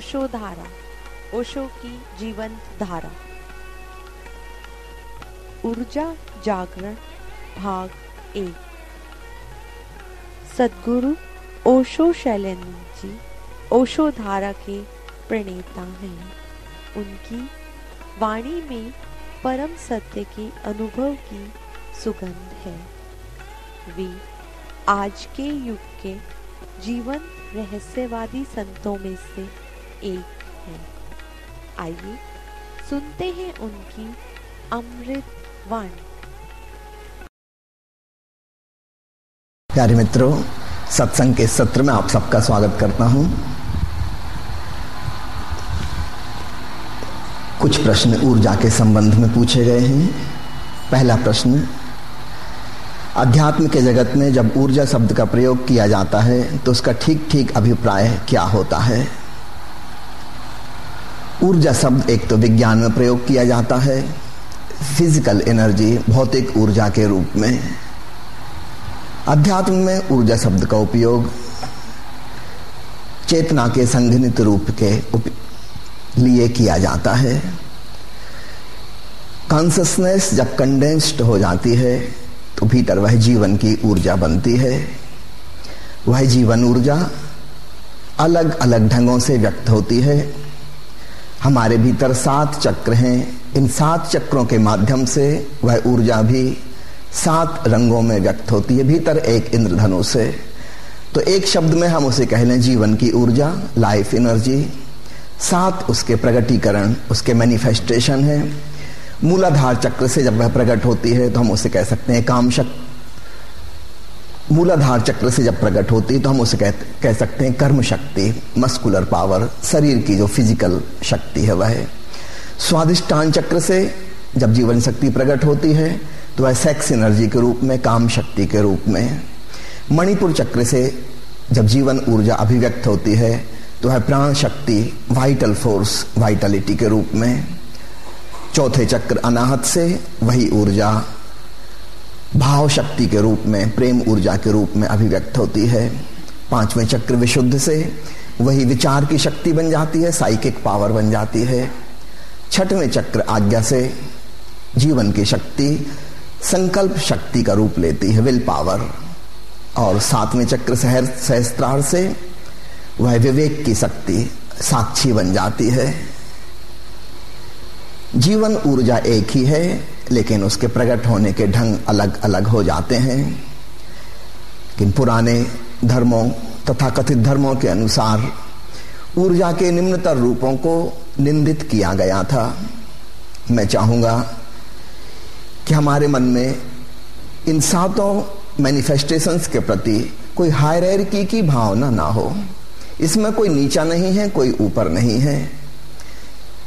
ओशो धारा, ओशो की जीवंत धारा। ऊर्जा जागरण, भाग एक। सदगुरु ओशो शैलेंद्र जी, ओशो धारा के प्रणेता हैं। उनकी वाणी में परम सत्य के अनुभव की सुगंध है। वे आज के युग के जीवन रहस्यवादी संतों में से एक हैं। आइए सुनते हैं उनकी अमृत वाणी। प्यारे मित्रों, सत्संग के सत्र में आप सबका स्वागत करता हूँ। कुछ प्रश्न ऊर्जा के संबंध में पूछे गए हैं। पहला प्रश्न, अध्यात्म के जगत में जब ऊर्जा शब्द का प्रयोग किया जाता है तो उसका ठीक ठीक अभिप्राय क्या होता है? ऊर्जा शब्द एक तो विज्ञान में प्रयोग किया जाता है। फ़िज़िकल एनर्जी भौतिक ऊर्जा के रूप में। अध्यात्म में ऊर्जा शब्द का उपयोग चेतना के संघनित रूप के लिए किया जाता है। कॉन्सियसनेस जब कंडेंस्ड हो जाती है तो भीतर वह जीवन की ऊर्जा बनती है। वह जीवन ऊर्जा अलग अलग ढंगों से व्यक्त होती है। हमारे भीतर सात चक्र हैं। इन सात चक्रों के माध्यम से वह ऊर्जा भी सात रंगों में व्यक्त होती है, भीतर एक इंद्रधनुष से। तो एक शब्द में हम उसे कह लें जीवन की ऊर्जा लाइफ एनर्जी सात उसके प्रगटीकरण, उसके मैनिफेस्टेशन है। मूलाधार चक्र से जब वह प्रकट होती है तो हम उसे कह सकते हैं काम शक्ति मूलाधार चक्र से जब प्रकट होती है तो हम उसे कह, कह सकते हैं कर्म शक्ति मस्कुलर पावर शरीर की जो फ़िज़िकल शक्ति है वह स्वादिष्टान चक्र से जब जीवन शक्ति प्रकट होती है तो वह सेक्स एनर्जी के रूप में काम शक्ति के रूप में मणिपुर चक्र से जब जीवन ऊर्जा अभिव्यक्त होती है तो वह प्राण शक्ति वाइटल फोर्स वाइटलिटी के रूप में चौथे चक्र अनाहत से वही ऊर्जा भाव शक्ति के रूप में, प्रेम ऊर्जा के रूप में अभिव्यक्त होती है। पाँचवें चक्र विशुद्ध से, वही विचार की शक्ति बन जाती है, साइकिक पावर बन जाती है। छठवें चक्र आज्ञा से, जीवन की शक्ति, संकल्प शक्ति का रूप लेती है, विल पावर। और सातवें चक्र सहर सहस्त्रार से, वह विवेक की शक्ति, साक्षी बन जाती है। जीवन ऊर्जा एक ही है लेकिन उसके प्रकट होने के ढंग अलग अलग हो जाते हैं। लेकिन पुराने धर्मों तथा कथित धर्मों के अनुसार ऊर्जा के निम्नतर रूपों को निंदित किया गया था। मैं चाहूँगा कि हमारे मन में इन सातों मैनिफेस्टेशंस के प्रति कोई हायरकी की भावना ना हो। इसमें कोई नीचा नहीं है, कोई ऊपर नहीं है।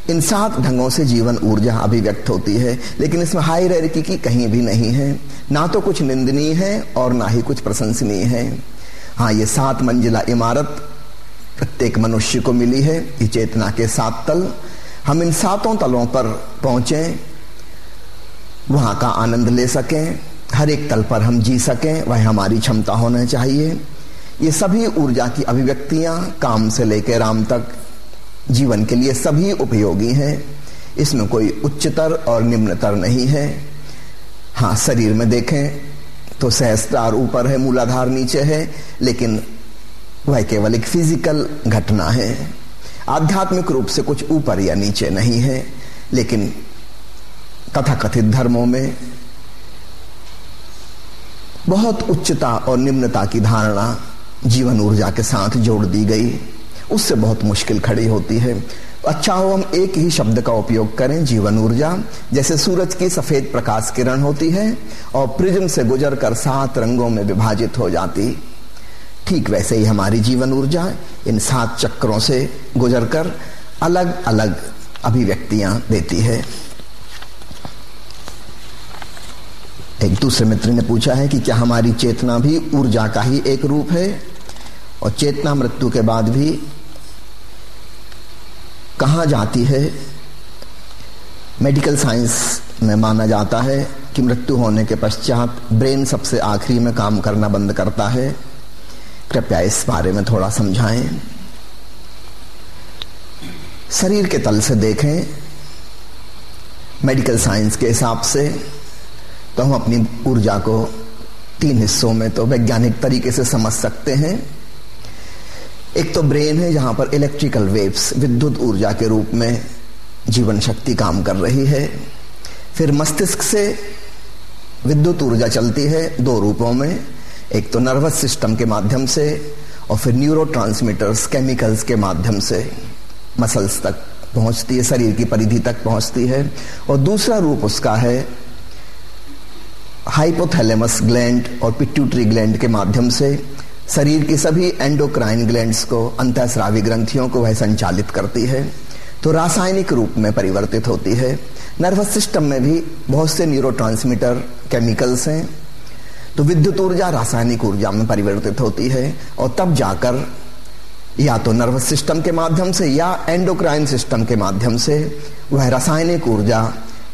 इन सात ढंगों से जीवन ऊर्जा अभिव्यक्त होती है, लेकिन इसमें हाई रेरिकी की कहीं भी नहीं है। ना तो कुछ निंदनीय है और ना ही कुछ प्रशंसनीय है। हाँ ये सात मंजिला इमारत प्रत्येक मनुष्य को मिली है। ये चेतना के सात तल। हम इन सातों तलों पर पहुँचे, वहाँ का आनंद ले सकें, हर एक तल पर हम जी सकें, वह हमारी क्षमता होना चाहिए। ये सभी ऊर्जा की अभिव्यक्तियाँ काम से लेकर राम तक जीवन के लिए सभी उपयोगी हैं। इसमें कोई उच्चतर और निम्नतर नहीं है। हाँ शरीर में देखें तो सहस्त्रार ऊपर है, मूलाधार नीचे है, लेकिन वह केवल एक फ़िज़िकल घटना है। आध्यात्मिक रूप से कुछ ऊपर या नीचे नहीं है, लेकिन तथाकथित धर्मों में बहुत उच्चता और निम्नता की धारणा जीवन ऊर्जा के साथ जोड़ दी गई। उससे बहुत मुश्किल खड़ी होती है। अच्छा हो, हम एक ही शब्द का उपयोग करें, जीवन ऊर्जा। जैसे सूरज की सफ़ेद प्रकाश किरण होती है और प्रिज्म से गुजर कर सात रंगों में विभाजित हो जाती। ठीक वैसे ही हमारी जीवन ऊर्जा इन सात चक्रों से गुजरकर अलग अलग अभिव्यक्तियाँ देती है। एक दूसरे मित्र ने पूछा है कि क्या हमारी चेतना भी ऊर्जा का ही एक रूप है? और चेतना मृत्यु के बाद भी कहा जाती है? मेडिकल साइंस में माना जाता है कि मृत्यु होने के पश्चात ब्रेन सबसे आखिरी में काम करना बंद करता है। कृपया इस बारे में थोड़ा समझाएँ। शरीर के तल से देखें। मेडिकल साइंस के हिसाब से तो हम अपनी ऊर्जा को तीन हिस्सों में तो वैज्ञानिक तरीके से समझ सकते हैं। एक तो ब्रेन है जहाँ पर इलेक्ट्रिकल वेव्स विद्युत ऊर्जा के रूप में जीवन शक्ति काम कर रही है। फिर मस्तिष्क से विद्युत ऊर्जा चलती है दो रूपों में, एक तो नर्वस सिस्टम के माध्यम से और फिर न्यूरो केमिकल्स के माध्यम से मसल्स तक पहुँचती है, शरीर की परिधि तक पहुँचती है। और दूसरा रूप उसका है हाइपोथैलेमस ग्लैंड और पिट्यूटरी ग्लैंड के माध्यम से शरीर की सभी एंडोक्राइन ग्लैंड्स को, अंतःस्रावी ग्रंथियों को वह संचालित करती है तो रासायनिक रूप में परिवर्तित होती है। नर्वस सिस्टम में भी बहुत से न्यूरो केमिकल्स हैं तो विद्युत ऊर्जा रासायनिक ऊर्जा में परिवर्तित होती है, और तब जाकर या तो नर्वस सिस्टम के माध्यम से या एंडोक्राइन सिस्टम के माध्यम से वह रासायनिक ऊर्जा,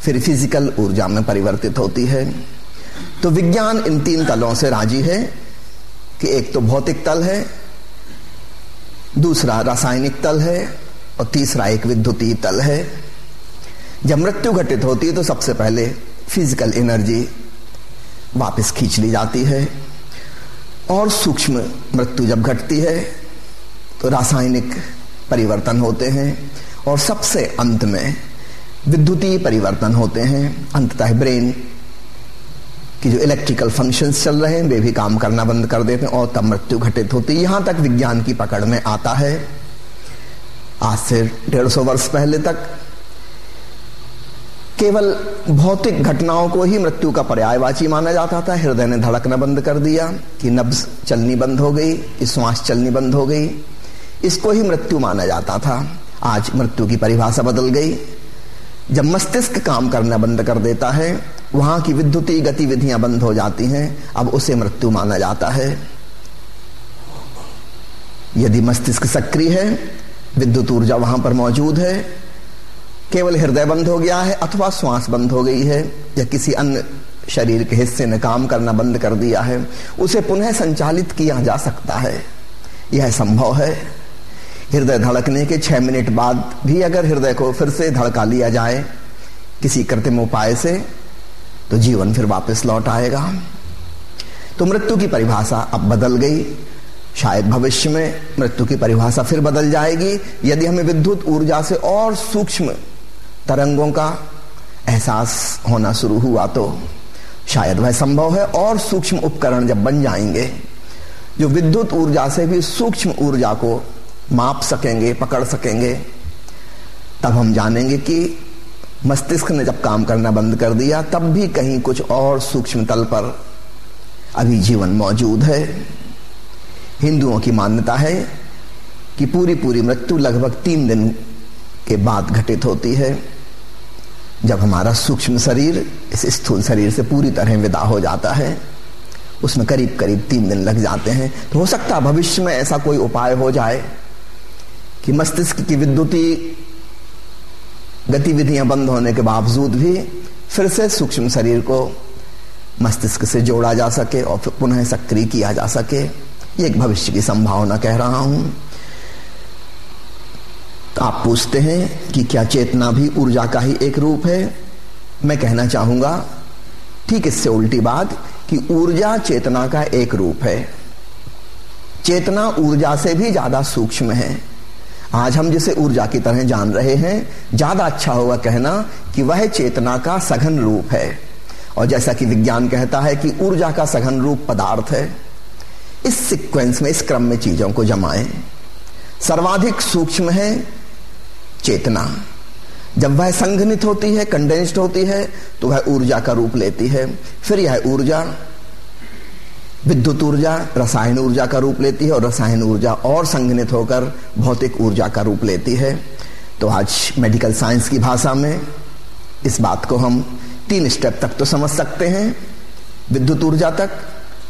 फिर फ़िज़िकल ऊर्जा में परिवर्तित होती है। तो विज्ञान इन तीन तलों से राज़ी है कि एक तो भौतिक तल है, दूसरा रासायनिक तल है, और तीसरा एक विद्युतीय तल है। जब मृत्यु घटित होती है तो सबसे पहले फ़िज़िकल एनर्जी वापस खींच ली जाती है, और सूक्ष्म मृत्यु जब घटती है तो रासायनिक परिवर्तन होते हैं, और सबसे अंत में विद्युतीय परिवर्तन होते हैं, अंततः ब्रेन की जो इलेक्ट्रिकल फ़ंक्शंस चल रहे हैं, वे भी काम करना बंद कर देते हैं और तब मृत्यु घटित होती है। यहाँ तक विज्ञान की पकड़ में आता है। आज से डेढ़ सौ वर्ष पहले तक केवल भौतिक घटनाओं को ही मृत्यु का पर्यायवाची माना जाता था। हृदय ने धड़कना बंद कर दिया कि नब्ज चलनी बंद हो गई, कि श्वास चलनी बंद हो गई। इसको ही मृत्यु माना जाता था। आज मृत्यु की परिभाषा बदल गई। जब मस्तिष्क काम करना बंद कर देता है, वहाँ की विद्युतीय गतिविधियाँ बंद हो जाती हैं, अब उसे मृत्यु माना जाता है। यदि मस्तिष्क सक्रिय है, विद्युत ऊर्जा वहाँ पर मौजूद है, केवल हृदय बंद हो गया है अथवा श्वास बंद हो गई है, या किसी अन्य शरीर के हिस्से ने काम करना बंद कर दिया है, उसे पुनः संचालित किया जा सकता है। यह संभव है। हृदय धड़कने के छह मिनट बाद भी अगर हृदय को फिर से धड़का लिया जाए किसी कृत्रिम उपाय से तो जीवन फिर वापस लौट आएगा। तो मृत्यु की परिभाषा अब बदल गई। शायद भविष्य में मृत्यु की परिभाषा फिर बदल जाएगी। यदि हमें विद्युत ऊर्जा से और सूक्ष्म तरंगों का एहसास होना शुरू हुआ तो शायद वह संभव है और सूक्ष्म उपकरण जब बन जाएँगे, जो विद्युत ऊर्जा से भी सूक्ष्म ऊर्जा को माप सकेंगे, पकड़ सकेंगे। तब हम जानेंगे कि मस्तिष्क ने जब काम करना बंद कर दिया, तब भी कहीं कुछ और सूक्ष्म तल पर अभी जीवन मौजूद है। हिंदुओं की मान्यता है कि पूरी पूरी मृत्यु लगभग तीन दिन के बाद घटित होती है। जब हमारा सूक्ष्म शरीर इस स्थूल शरीर से पूरी तरह विदा हो जाता है, उसमें करीब करीब तीन दिन लग जाते हैं तो हो सकता है भविष्य में ऐसा कोई उपाय हो जाए। कि मस्तिष्क की विद्युती गतिविधियाँ बंद होने के बावजूद भी फिर से सूक्ष्म शरीर को मस्तिष्क से जोड़ा जा सके और फिर पुनः सक्रिय किया जा सके। ये एक भविष्य की संभावना कह रहा हूँ। तो आप पूछते हैं कि क्या चेतना भी ऊर्जा का ही एक रूप है? मैं कहना चाहूँगा, ठीक इससे उल्टी बात कि ऊर्जा चेतना का एक रूप है। चेतना ऊर्जा से भी ज़्यादा सूक्ष्म है। आज हम जिसे ऊर्जा की तरह जान रहे हैं, ज़्यादा अच्छा होगा कहना कि वह चेतना का सघन रूप है। और जैसा कि विज्ञान कहता है कि ऊर्जा का सघन रूप पदार्थ है। इस सीक्वेंस में, इस क्रम में चीज़ों को जमाएँ। सर्वाधिक सूक्ष्म है चेतना। जब वह संघनित होती है कंडेंस्ड होती है तो वह ऊर्जा का रूप लेती है। फिर यह ऊर्जा विद्युत ऊर्जा, रसायन ऊर्जा का रूप लेती है और रसायन ऊर्जा और संघनित होकर भौतिक ऊर्जा का रूप लेती है। तो आज मेडिकल साइंस की भाषा में इस बात को हम तीन स्टेप तक तो समझ सकते हैं। विद्युत ऊर्जा तक,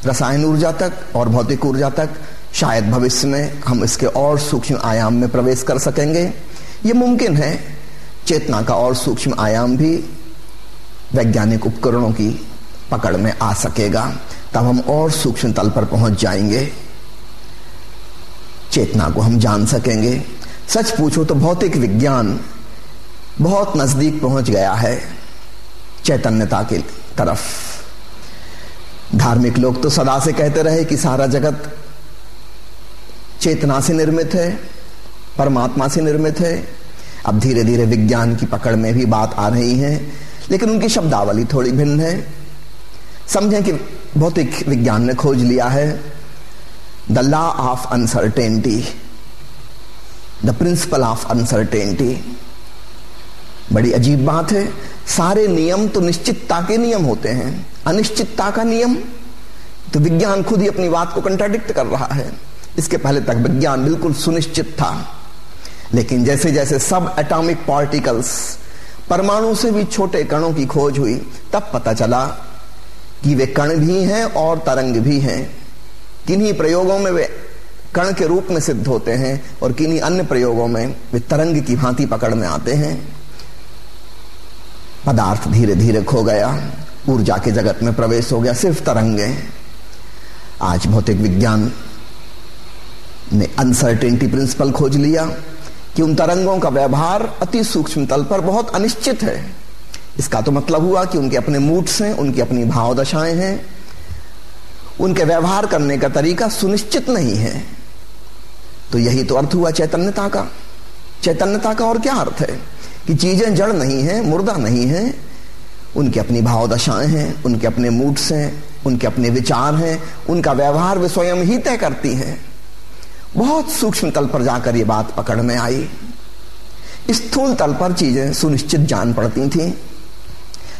रसायन ऊर्जा तक और भौतिक ऊर्जा तक शायद भविष्य में हम इसके और सूक्ष्म आयाम में प्रवेश कर सकेंगे। ये मुमकिन है, चेतना का और सूक्ष्म आयाम भी वैज्ञानिक उपकरणों की पकड़ में आ सकेगा। तब हम और सूक्ष्म तल पर पहुँच जाएँगे। चेतना को हम जान सकेंगे। सच पूछो तो भौतिक विज्ञान बहुत नज़दीक पहुँच गया है चैतन्यता की तरफ़। धार्मिक लोग तो सदा से कहते रहे कि सारा जगत चेतना से निर्मित है, परमात्मा से निर्मित है। अब धीरे धीरे विज्ञान की पकड़ में भी बात आ रही है, लेकिन उनकी शब्दावली थोड़ी भिन्न है। समझें कि भौतिक विज्ञान ने खोज लिया है। The law of uncertainty the principle of uncertainty बड़ी अजीब बात है। सारे नियम तो निश्चितता के नियम होते हैं। अनिश्चितता का नियम? तो विज्ञान खुद ही अपनी बात को कंट्राडिक्ट कर रहा है। इसके पहले तक विज्ञान बिल्कुल सुनिश्चित था। लेकिन जैसे जैसे सब एटॉमिक पार्टिकल्स परमाणु से भी छोटे कणों की खोज हुई, तब पता चला कि वे कण भी हैं और तरंग भी हैं। किन्हीं प्रयोगों में वे कण के रूप में सिद्ध होते हैं और किन्हीं अन्य प्रयोगों में वे तरंग की भांति पकड़ में आते हैं। पदार्थ धीरे धीरे खो गया, ऊर्जा के जगत में प्रवेश हो गया, सिर्फ़ तरंगे। आज भौतिक विज्ञान ने अनसर्टेनिटी प्रिंसिपल खोज लिया कि उन तरंगों का व्यवहार अति सूक्ष्म तल पर बहुत अनिश्चित है। इसका तो मतलब हुआ कि उनके अपने मूड्स हैं उनकी अपनी भाव दशाएँ हैं। उनके व्यवहार करने का तरीका सुनिश्चित नहीं है। तो यही तो अर्थ हुआ चैतन्यता का। चैतन्यता का और क्या अर्थ है? कि चीज़ें जड़ नहीं है, मुर्दा नहीं है, उनकी अपनी भाव दशाएँ हैं, उनके अपने मूड्स हैं उनके अपने विचार हैं, उनका व्यवहार वे स्वयं ही तय करती हैं। बहुत सूक्ष्म तल पर जाकर ये बात पकड़ में आई। स्थूल तल पर चीज़ें सुनिश्चित जान पड़ती थी।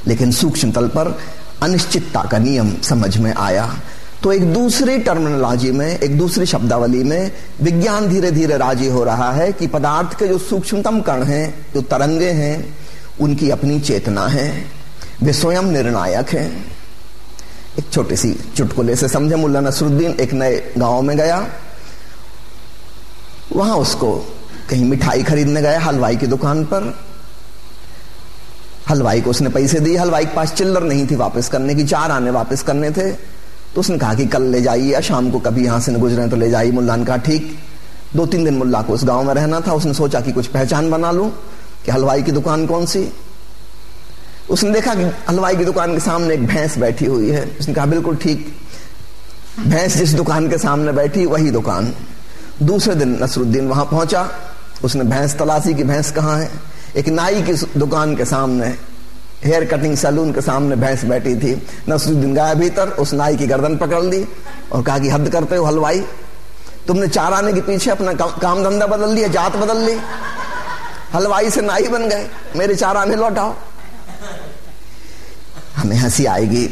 लेकिन सूक्ष्म तल पर अनिश्चितता का नियम समझ में आया। तो एक दूसरी टर्मिनोलॉजी में, एक दूसरी शब्दावली में विज्ञान धीरे धीरे राज़ी हो रहा है कि पदार्थ के जो सूक्ष्मतम कण हैं, जो तरंगे हैं, उनकी अपनी चेतना है। वे स्वयं निर्णायक हैं। एक छोटी सी चुटकुले से समझे, मुल्ला नसरुद्दीन एक नए गाँव में गया। वहाँ उसको कहीं मिठाई खरीदने गया, हलवाई की दुकान पर। हलवाई को उसने पैसे दिए। हलवाई के पास चिल्लर नहीं थी वापस करने की। चार आने वापस करने थे। तो उसने कहा कि कल ले जाइए या शाम को कभी यहाँ से गुजरे तो ले जाइए। मुल्ला ने कहा, ठीक। दो तीन दिन मुल्ला को उस गाँव में रहना था। उसने सोचा कि कुछ पहचान बना लूँ कि हलवाई की दुकान कौन सी। उसने देखा कि हलवाई की दुकान के सामने एक भैंस बैठी हुई है। उसने कहा, बिल्कुल ठीक। भैंस जिस दुकान के सामने बैठी, वही दुकान। दूसरे दिन नसरुद्दीन वहाँ पहुँचा। उसने भैंस तलाशी की। भैंस कहाँ है? एक नाई की दुकान के सामने हेयर कटिंग सैलून के सामने भैंस बैठी थी। नसरुद्दीन गया भीतर उस नाई की गर्दन पकड़ ली और कहा कि, हद करते हो हलवाई? तुमने चार आने के पीछे अपना काम धंधा बदल लिया, जात बदल ली। हलवाई से नाई बन गए, मेरे चार आने लौटाओ। हमें हँसी आएगी,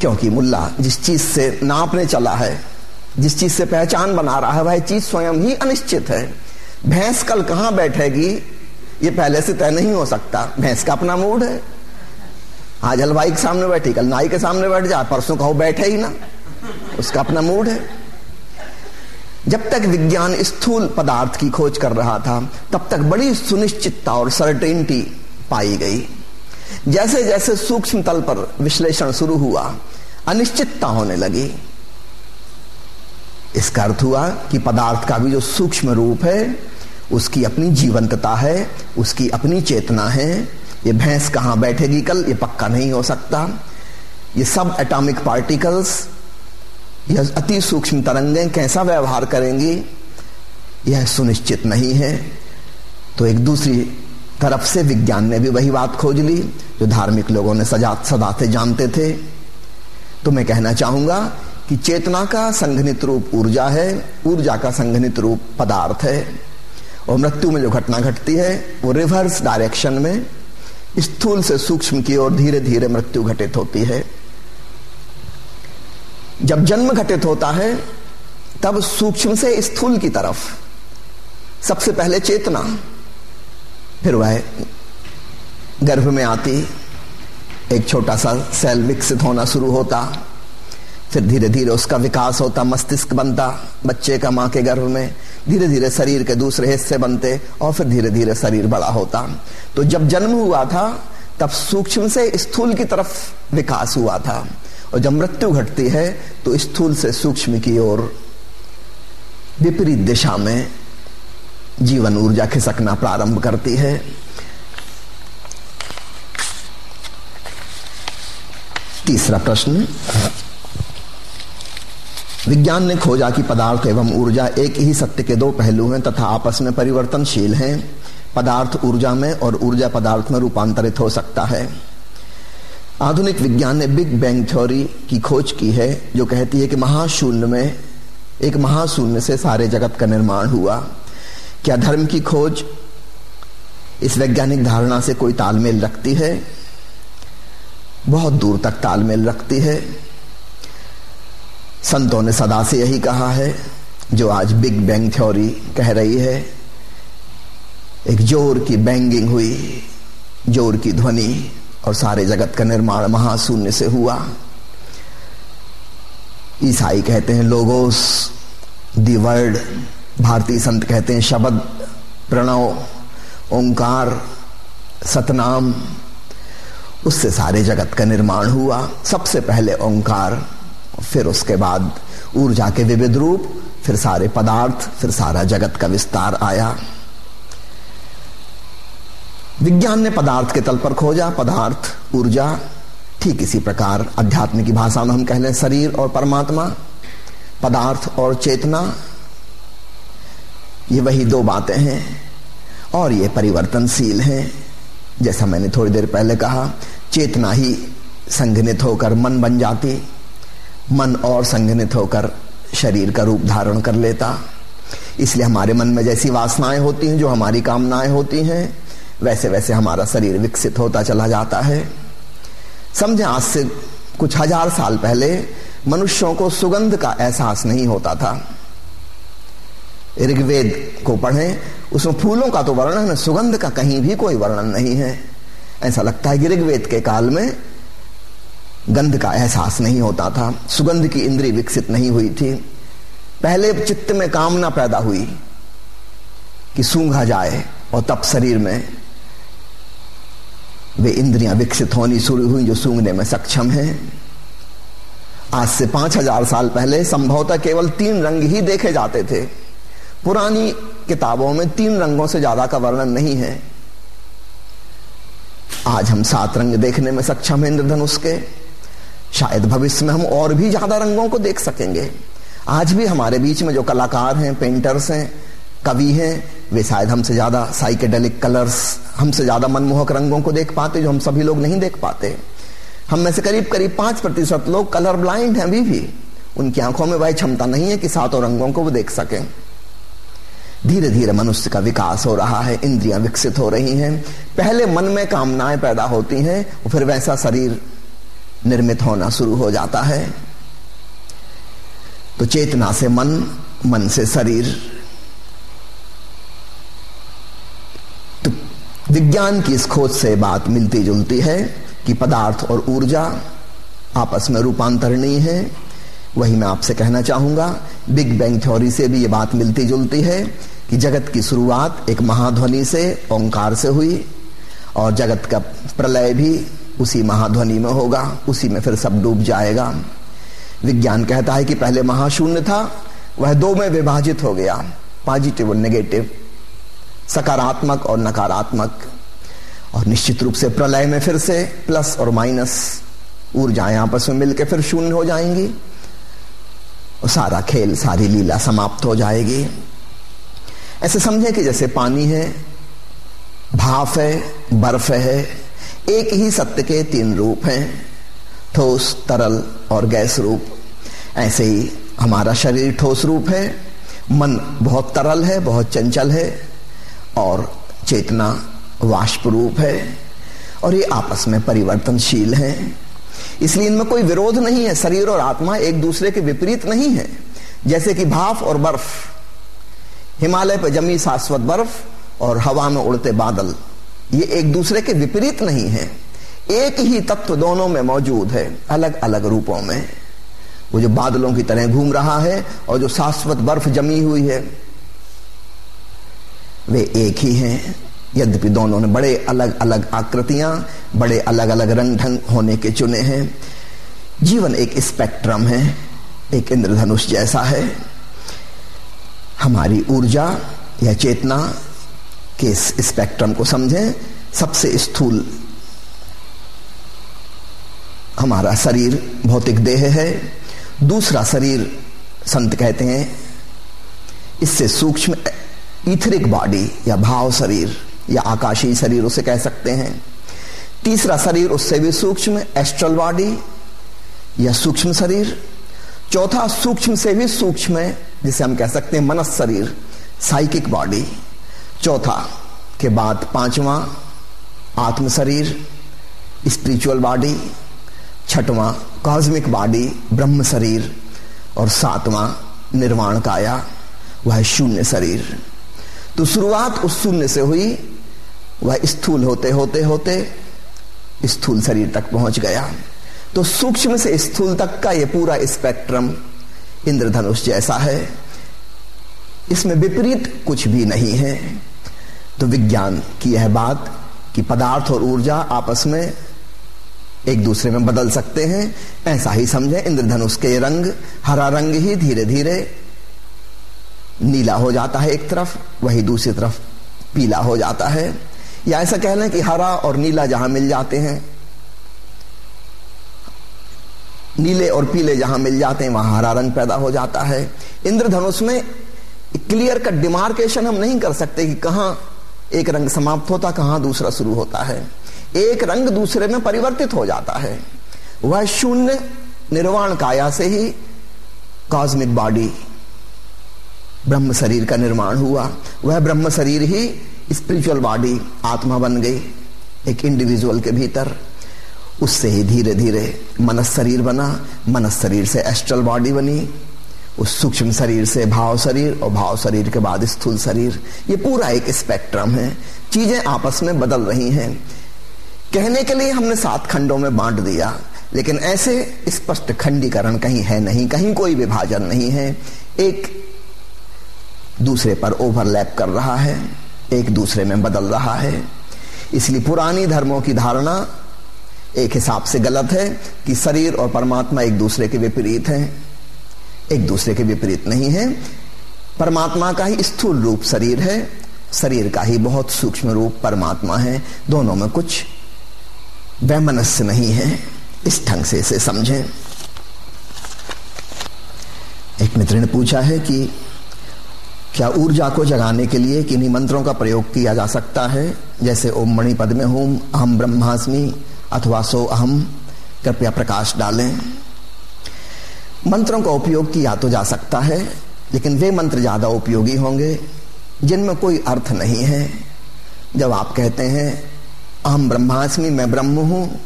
क्योंकि मुल्ला जिस चीज़ से नापने चला है, जिस चीज़ से पहचान बना रहा है, वह चीज़ स्वयं ही अनिश्चित है। भैंस कल कहाँ बैठेगी? ये पहले से तय नहीं हो सकता। भैंस का अपना मूड है। आज हलवाई के सामने बैठी, कल नाई के सामने बैठ जाए परसों कहो बैठे ही ना। उसका अपना मूड है। जब तक विज्ञान स्थूल पदार्थ की खोज कर रहा था, तब तक बड़ी सुनिश्चितता और सर्टेनिटी पाई गई। जैसे जैसे सूक्ष्म तल पर विश्लेषण शुरू हुआ, अनिश्चितता होने लगी। इसका अर्थ हुआ कि पदार्थ का भी जो सूक्ष्म रूप है उसकी अपनी जीवंतता है, उसकी अपनी चेतना है। ये भैंस कहाँ बैठेगी कल, ये पक्का नहीं हो सकता। ये सब एटॉमिक पार्टिकल्स यह अति सूक्ष्म तरंगें कैसा व्यवहार करेंगी, यह सुनिश्चित नहीं है। तो एक दूसरी तरफ़ से विज्ञान ने भी वही बात खोज ली, जो धार्मिक लोगों ने सजा, सदा से जानते थे। तो मैं कहना चाहूँगा कि चेतना का संघनित रूप ऊर्जा है, ऊर्जा का संघनित रूप पदार्थ है। और मृत्यु में जो घटना घटती है, वो रिवर्स डायरेक्शन में स्थूल से सूक्ष्म की ओर धीरे धीरे मृत्यु घटित होती है। जब जन्म घटित होता है, तब सूक्ष्म से स्थूल की तरफ़ सबसे पहले चेतना, फिर वह गर्भ में आती, एक छोटा सा सेल विकसित होना शुरू होता फिर धीरे धीरे उसका विकास होता, मस्तिष्क बनता, बच्चे का माँ के गर्भ में। धीरे धीरे शरीर के दूसरे हिस्से बनते और फिर धीरे धीरे शरीर बड़ा होता। तो जब जन्म हुआ था, तब सूक्ष्म से स्थूल की तरफ़ विकास हुआ था। और जब मृत्यु घटती है तो स्थूल से सूक्ष्म की ओर विपरीत दिशा में जीवन ऊर्जा खिसकना प्रारंभ करती है। तीसरा प्रश्न विज्ञान ने खोजा कि पदार्थ एवं ऊर्जा एक ही सत्य के दो पहलू हैं तथा आपस में परिवर्तनशील हैं। पदार्थ ऊर्जा में और ऊर्जा पदार्थ में रूपांतरित हो सकता है। आधुनिक विज्ञान ने बिग बैंग थ्योरी की खोज की है, जो कहती है कि महाशून्य में, एक महाशून्य से सारे जगत का निर्माण हुआ। क्या धर्म की खोज इस वैज्ञानिक धारणा से कोई तालमेल रखती है? बहुत दूर तक तालमेल रखती है। संतों ने सदा से यही कहा है, जो आज बिग बैंग थ्योरी कह रही है। एक ज़ोर की बैंगिंग हुई, ज़ोर की ध्वनि, और सारे जगत का निर्माण महाशून्य से हुआ। ईसाई कहते हैं लोगोस दी वर्ड भारतीय संत कहते हैं शब्द, प्रणव, ओंकार, सतनाम। उससे सारे जगत का निर्माण हुआ। सबसे पहले ओंकार फिर उसके बाद ऊर्जा के विविध रूप, फिर सारे पदार्थ, फिर सारा जगत का विस्तार आया। विज्ञान ने पदार्थ के तल पर खोजा, पदार्थ, ऊर्जा, ठीक इसी प्रकार अध्यात्म की भाषा में हम कह लें शरीर और परमात्मा, पदार्थ और चेतना, ये वही दो बातें हैं और ये परिवर्तनशील हैं। जैसा मैंने थोड़ी देर पहले कहा, चेतना ही संघनित होकर मन बन जाती मन और संघनित होकर शरीर का रूप धारण कर लेता। इसलिए हमारे मन में जैसी वासनाएँ होती हैं, जो हमारी कामनाएँ होती हैं, वैसे वैसे हमारा शरीर विकसित होता चला जाता है। समझे, आज से कुछ हज़ार साल पहले मनुष्यों को सुगंध का एहसास नहीं होता था। ऋग्वेद को पढ़ें, उसमें फूलों का तो वर्णन है सुगंध का कहीं भी कोई वर्णन नहीं है। ऐसा लगता है कि ऋग्वेद के काल में गंध का एहसास नहीं होता था, सुगंध की इंद्री विकसित नहीं हुई थी। पहले चित्त में कामना पैदा हुई कि सूंघा जाए और तब शरीर में वे इंद्रियाँ विकसित होनी शुरू हुई जो सूंघने में सक्षम हैं। आज से पाँच हज़ार साल पहले संभवतः केवल तीन रंग ही देखे जाते थे। पुरानी किताबों में तीन रंगों से ज़्यादा का वर्णन नहीं है। आज हम सात रंग देखने में सक्षम हैं, इंद्रधनुष के। शायद भविष्य में हम और भी ज़्यादा रंगों को देख सकेंगे। आज भी हमारे बीच में जो कलाकार हैं पेंटर्स हैं, कवि हैं, वे शायद हमसे ज़्यादा साइकेडेलिक कलर्स हमसे ज़्यादा मनमोहक रंगों को देख पाते जो हम सभी लोग नहीं देख पाते। हम में से करीब करीब पाँच प्रतिशत लोग कलर ब्लाइंड हैं अभी भी। उनकी आँखों में वह क्षमता नहीं है कि सातों रंगों को वो देख सकें। धीरे धीरे मनुष्य का विकास हो रहा है, इंद्रियाँ विकसित हो रही हैं। पहले मन में कामनाएँ पैदा होती हैं, फिर वैसा शरीर निर्मित होना शुरू हो जाता है। तो चेतना से मन मन से शरीर। तो विज्ञान की इस खोज से बात मिलती जुलती है कि पदार्थ और ऊर्जा आपस में रूपांतरणीय है। वही मैं आपसे कहना चाहूँगा, बिग बैंग थ्योरी से भी ये बात मिलती जुलती है कि जगत की शुरुआत एक महाध्वनि से, ओंकार से हुई, और जगत का प्रलय भी उसी महाध्वनि में होगा, उसी में फिर सब डूब जाएगा। विज्ञान कहता है कि पहले महाशून्य था, वह दो में विभाजित हो गया पॉजिटिव और नेगेटिव सकारात्मक और नकारात्मक। और निश्चित रूप से प्रलय में फिर से प्लस और माइनस ऊर्जाएँ आपस में मिलकर फिर शून्य हो जाएँगी, और सारा खेल, सारी लीला समाप्त हो जाएगी। ऐसे समझे कि जैसे पानी है, भाफ है, बर्फ़ है एक ही सत्य के तीन रूप हैं, ठोस, तरल और गैस रूप। ऐसे ही हमारा शरीर ठोस रूप है, मन बहुत तरल है, बहुत चंचल है, और चेतना वाष्प रूप है, और ये आपस में परिवर्तनशील है। इसलिए इनमें कोई विरोध नहीं है, शरीर और आत्मा एक दूसरे के विपरीत नहीं है। जैसे कि भाफ और बर्फ़, हिमालय पर जमी शाश्वत बर्फ़ और हवा में उड़ते बादल। ये एक दूसरे के विपरीत नहीं है। एक ही तत्व दोनों में मौजूद है अलग अलग रूपों में। वो जो बादलों की तरह घूम रहा है और जो शाश्वत बर्फ़ जमी हुई है, वे एक ही हैं। यद्यपि दोनों ने बड़े अलग अलग आकृतियाँ, बड़े अलग अलग रंग ढंग होने के चुने हैं। जीवन एक स्पेक्ट्रम है, एक इंद्रधनुष जैसा है। हमारी ऊर्जा या चेतना के इस स्पेक्ट्रम को समझें, सबसे स्थूल हमारा शरीर भौतिक देह है। दूसरा शरीर संत कहते हैं, इससे सूक्ष्म इथरिक बॉडी या भाव शरीर या आकाशीय शरीर उसे कह सकते हैं। तीसरा शरीर, उससे भी सूक्ष्म एस्ट्रल बॉडी या सूक्ष्म शरीर। चौथा, सूक्ष्म से भी सूक्ष्म जिसे हम कह सकते हैं मनस शरीर साइकिक बॉडी चौथा के बाद पांचवा आत्म शरीर स्पिरिचुअल बॉडी छठवां कॉस्मिक बॉडी ब्रह्म शरीर और सातवां निर्वाण काया, वह शून्य शरीर। तो शुरुआत उस शून्य से हुई, वह स्थूल होते होते होते स्थूल शरीर तक पहुँच गया। तो सूक्ष्म से स्थूल तक का यह पूरा स्पेक्ट्रम इंद्रधनुष जैसा है। इसमें विपरीत कुछ भी नहीं है। तो विज्ञान की यह बात कि पदार्थ और ऊर्जा आपस में एक दूसरे में बदल सकते हैं, ऐसा ही समझे इंद्रधनुष के रंग, हरा रंग ही धीरे धीरे नीला हो जाता है एक तरफ़, वही दूसरी तरफ़ पीला हो जाता है। या ऐसा कह लें कि हरा और नीला जहाँ मिल जाते हैं, नीले और पीले जहाँ मिल जाते हैं, वहाँ हरा रंग पैदा हो जाता है। इंद्रधनुष में क्लियर कट डिमार्केशन हम नहीं कर सकते कि कहाँ एक रंग समाप्त होता, कहाँ दूसरा शुरू होता है? एक रंग दूसरे में परिवर्तित हो जाता है। वह शून्य निर्वाण काया से ही कॉस्मिक बॉडी ब्रह्म शरीर का निर्माण हुआ। वह ब्रह्म शरीर ही स्पिरिचुअल बॉडी आत्मा बन गई, एक इंडिविजुअल के भीतर। उससे ही धीरे धीरे मनस शरीर बना, मनस शरीर से एस्ट्रल बॉडी बनी। उस सूक्ष्म शरीर से भाव शरीर और भाव शरीर के बाद स्थूल शरीर। ये पूरा एक स्पेक्ट्रम है। चीज़ें आपस में बदल रही हैं। कहने के लिए हमने सात खंडों में बांट दिया, लेकिन ऐसे स्पष्ट खंडीकरण कहीं है नहीं, कहीं कोई विभाजन नहीं है। एक दूसरे पर ओवरलैप कर रहा है, एक दूसरे में बदल रहा है। इसलिए पुरानी धर्मों की धारणा एक हिसाब से गलत है कि शरीर और परमात्मा एक दूसरे के विपरीत हैं। एक दूसरे के विपरीत नहीं है। परमात्मा का ही स्थूल रूप शरीर है। शरीर का ही बहुत सूक्ष्म रूप परमात्मा है। दोनों में कुछ वैमनस्य नहीं है। इस ढंग से इसे समझें। एक मित्र ने पूछा है कि क्या ऊर्जा को जगाने के लिए किन्हीं मंत्रों का प्रयोग किया जा सकता है? जैसे ओम मणि पद में होम अहम ब्रह्मास्मि, अथवा सो अहम। कृपया प्रकाश डालें। मंत्रों का उपयोग किया तो जा सकता है, लेकिन वे मंत्र ज़्यादा उपयोगी होंगे, जिनमें कोई अर्थ नहीं है। जब आप कहते हैं अहम ब्रह्मास्मि, मैं ब्रह्म हूँ,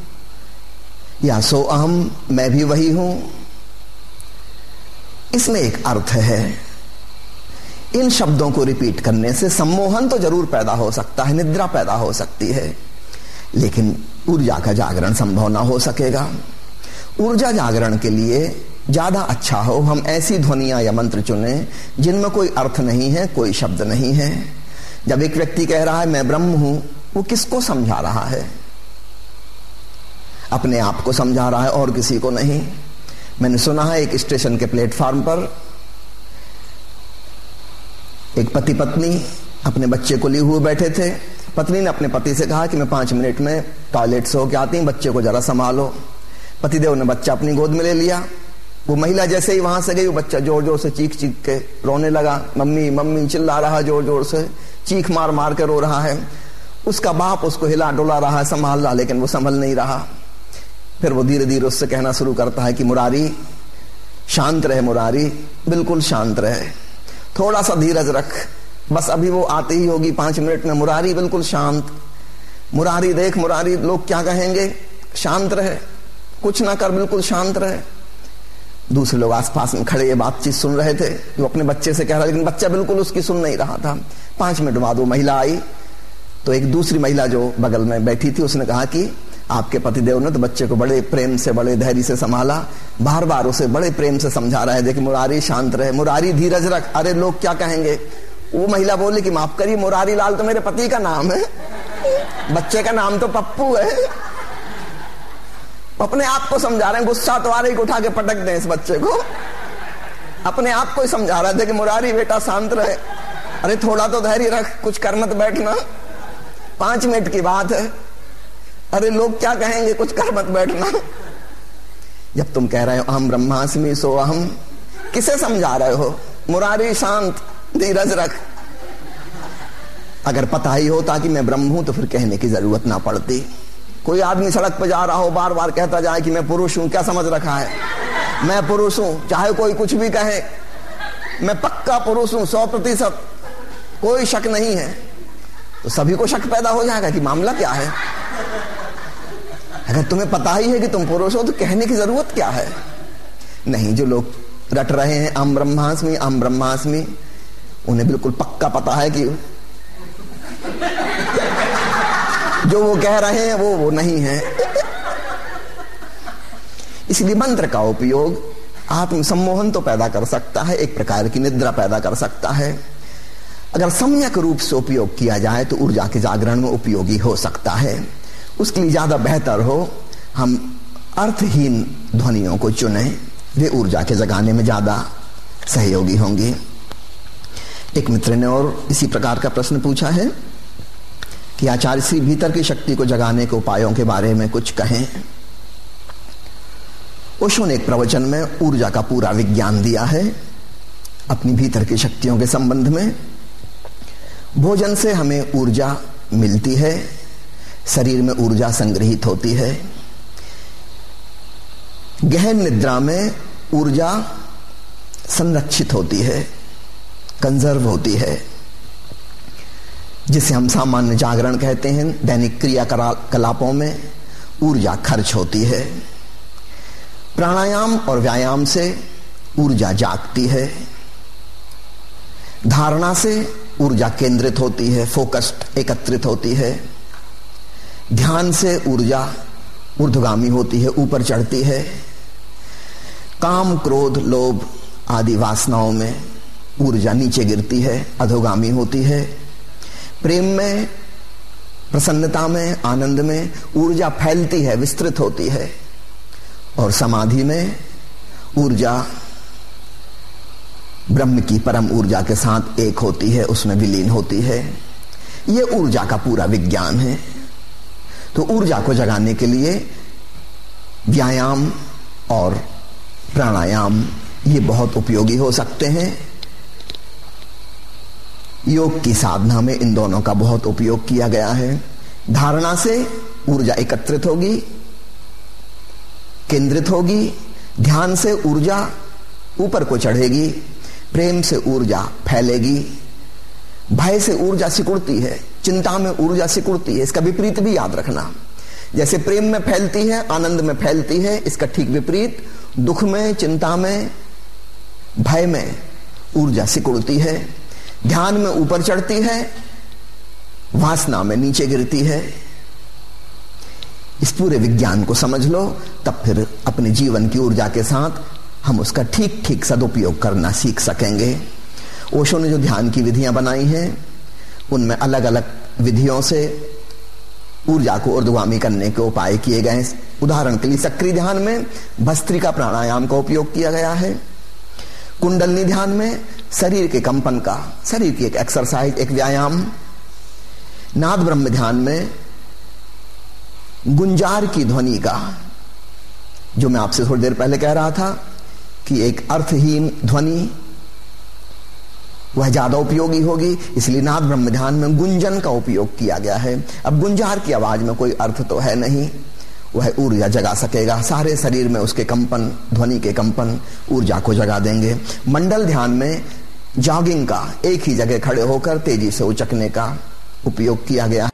या, सो अहम मैं भी वही हूँ, इसमें एक अर्थ है। इन शब्दों को रिपीट करने से सम्मोहन तो ज़रूर पैदा हो सकता है, निद्रा पैदा हो सकती है, लेकिन ऊर्जा का जागरण संभव ना हो सकेगा। ऊर्जा जागरण के लिए ज़्यादा अच्छा हो। हम ऐसी ध्वनिया या मंत्र चुने, जिनमें कोई अर्थ नहीं है, कोई शब्द नहीं है। जब एक व्यक्ति कह रहा है, मैं ब्रह्म हूँ, वो किसको समझा रहा है? अपने आप को समझा रहा है और किसी को नहीं। मैंने सुना है एक स्टेशन के प्लेटफॉर्म पर एक पति पत्नी अपने बच्चे को लिए हुए बैठे थे। पत्नी ने अपने पति से कहा कि मैं पाँच मिनट में टॉयलेट से होकर आती हूँ, बच्चे को जरा संभालो। पतिदेव ने बच्चा अपनी गोद में ले लिया। वो महिला जैसे ही वहाँ से गई, वो बच्चा ज़ोर ज़ोर से चीख चीख के रोने लगा। मम्मी मम्मी, चिल्ला रहा ज़ोर ज़ोर से, चीख मार मार के रो रहा है। उसका बाप उसको हिला डुला रहा है, संभाल रहा, लेकिन वो संभल नहीं रहा। फिर वो धीरे धीरे उससे कहना शुरू करता है कि, मुरारी, शांत रहे मुरारी, बिल्कुल शांत रहे। थोड़ा सा धीरज रख। बस अभी वो आती ही होगी पाँच मिनट में। मुरारी, बिल्कुल शांत। मुरारी, देख मुरारी, लोग क्या कहेंगे? शांत रहे। कुछ ना कर, बिल्कुल शांत रहे। दूसरे लोग आसपास में खड़े, ये बातचीत सुन रहे थे। वो अपने बच्चे से कह रहा, लेकिन बच्चा बिल्कुल उसकी सुन नहीं रहा था। पाँच मिनट बाद वो महिला आई। तो एक दूसरी महिला जो बगल में बैठी थी, उसने कहा कि आपके पतिदेव ने तो बच्चे को बड़े प्रेम से, बड़े धैर्य से संभाला। बार बार उसे बड़े प्रेम से समझा रहा है। देखिए मुरारी शांत रहे। मुरारी धीरज रख। अरे लोग क्या कहेंगे? वो महिला बोली कि माफ़ करिए, मुरारी लाल तो मेरे पति का नाम है। बच्चे का नाम तो पप्पू है। अपने आप को समझा रहे हैं, गुस्सा तो आ रही उठा के पटक दें इस बच्चे को। अपने आप को ही समझा रहे थे कि मुरारी बेटा शांत रहे। अरे थोड़ा तो धैर्य रख, कुछ कर मत बैठना। पाँच मिनट की बात है। अरे लोग क्या कहेंगे, कुछ कर मत बैठना। जब तुम कह रहे हो, अहम ब्रह्मास्मि सो अहम, किसे समझा रहे हो? मुरारी शांत, धीरज रख। अगर पता ही होता कि मैं ब्रह्म हूँ तो फिर कहने की ज़रूरत ना पड़ती। कोई आदमी सड़क पर जा रहा हो बार बार कहता जाए कि मैं पुरुष हूँ, क्या समझ रखा है? मैं पुरुष हूँ, चाहे कोई कुछ भी कहे। मैं पक्का पुरुष हूँ, सौ प्रतिशत। कोई शक नहीं है। तो सभी को शक पैदा हो जाएगा कि मामला क्या है? अगर तुम्हें पता ही है कि तुम पुरुष हो तो कहने की ज़रूरत क्या है? नहीं, जो लोग रट रहे हैं अम ब्रह्मास्मि अम ब्रह्मास्मि, उन्हें बिल्कुल पक्का पता है कि जो वो कह रहे हैं, वो वो नहीं है। इसलिए मंत्र का उपयोग आत्म सम्मोहन तो पैदा कर सकता है, एक प्रकार की निद्रा पैदा कर सकता है। अगर सम्यक रूप से उपयोग किया जाए तो ऊर्जा के जागरण में उपयोगी हो सकता है। उसके लिए ज़्यादा बेहतर हो, हम अर्थहीन ध्वनियों को चुने, वे ऊर्जा के जगाने में ज़्यादा सहयोगी होंगे। एक मित्र ने और इसी प्रकार का प्रश्न पूछा है कि आचार्य श्री भीतर की शक्ति को जगाने के उपायों के बारे में कुछ कहें। ओशो ने एक प्रवचन में ऊर्जा का पूरा विज्ञान दिया है अपनी भीतर की शक्तियों के संबंध में। भोजन से हमें ऊर्जा मिलती है, शरीर में ऊर्जा संग्रहित होती है। गहन निद्रा में ऊर्जा संरक्षित होती है कंजर्व होती है। जिसे हम सामान्य जागरण कहते हैं, दैनिक क्रियाकलापों में ऊर्जा खर्च होती है। प्राणायाम और व्यायाम से ऊर्जा जागती है। धारणा से ऊर्जा केंद्रित होती है, फोकस्ड, एकत्रित होती है। ध्यान से ऊर्जा ऊर्धगामी होती है, ऊपर चढ़ती है। काम, क्रोध, लोभ आदि वासनाओं में ऊर्जा नीचे गिरती है, अधोगामी होती है। प्रेम में, प्रसन्नता में, आनंद में ऊर्जा फैलती है, विस्तृत होती है। और समाधि में ऊर्जा, ब्रह्म की परम ऊर्जा के साथ एक होती है, उसमें विलीन होती है। यह ऊर्जा का पूरा विज्ञान है। तो ऊर्जा को जगाने के लिए व्यायाम और प्राणायाम ये बहुत उपयोगी हो सकते हैं। योग की साधना में इन दोनों का बहुत उपयोग किया गया है। धारणा से ऊर्जा एकत्रित होगी, केंद्रित होगी, ध्यान से ऊर्जा ऊपर को चढ़ेगी, प्रेम से ऊर्जा फैलेगी, भय से ऊर्जा सिकुड़ती है, चिंता में ऊर्जा सिकुड़ती है, इसका विपरीत भी याद रखना। जैसे प्रेम में फैलती है, आनंद में फैलती है, इसका ठीक विपरीत दुख में, चिंता में, भय में ऊर्जा सिकुड़ती है। ध्यान में ऊपर चढ़ती है, वासना में नीचे गिरती है। इस पूरे विज्ञान को समझ लो, तब फिर अपने जीवन की ऊर्जा के साथ हम उसका ठीक ठीक सदुपयोग करना सीख सकेंगे। ओशो ने जो ध्यान की विधियाँ बनाई हैं, उनमें अलग अलग विधियों से ऊर्जा को ऊर्धगामी करने के उपाय किए गए उदाहरण के लिए सक्रिय ध्यान में भस्त्रिका प्राणायाम का उपयोग किया गया है। कुंडलनी ध्यान में शरीर के कंपन का, शरीर की एक एक्सरसाइज एक व्यायाम। नाद ब्रह्म ध्यान में गुंजार की ध्वनि का, जो मैं आपसे थोड़ी देर पहले कह रहा था कि एक अर्थहीन ध्वनि, वह ज़्यादा उपयोगी होगी, इसलिए नाद ब्रह्म ध्यान में गुंजन का उपयोग किया गया है। अब गुंजार की आवाज़ में कोई अर्थ तो है नहीं। वह ऊर्जा जगा सकेगा। सारे शरीर में उसके कंपन, ध्वनि के कंपन, ऊर्जा को जगा देंगे। मंडल ध्यान में जॉगिंग का एक ही जगह खड़े होकर तेज़ी से उचकने का उपयोग किया गया।